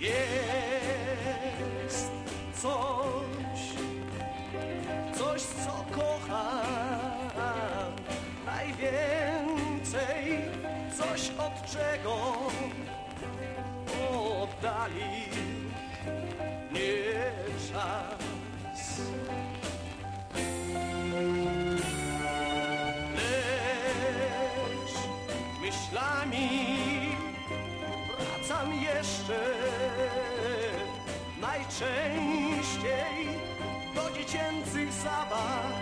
Jest coś, coś co kocham. Najwięcej, coś od czego oddali jeszcze. Najczęściej do dziecięcych zabaw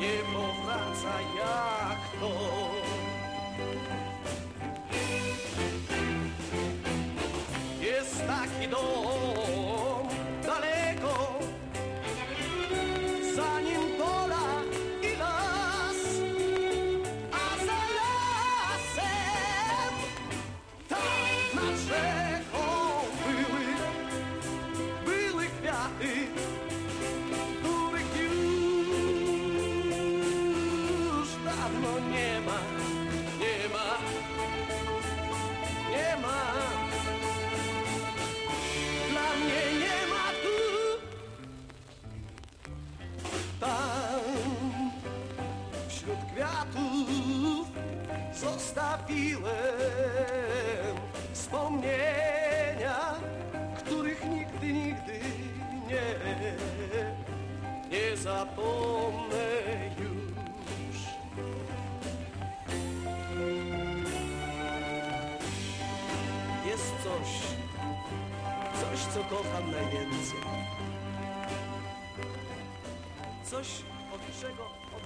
nie powraca jak to. Jest taki dom daleko, za nim pola i las, a za lasem tam nad rzeką były, były kwiaty, Zostawiłem wspomnienia Których nigdy, nigdy nie Nie zapomnę już Jest coś Coś, co kocham najwięcej. Coś, od czego od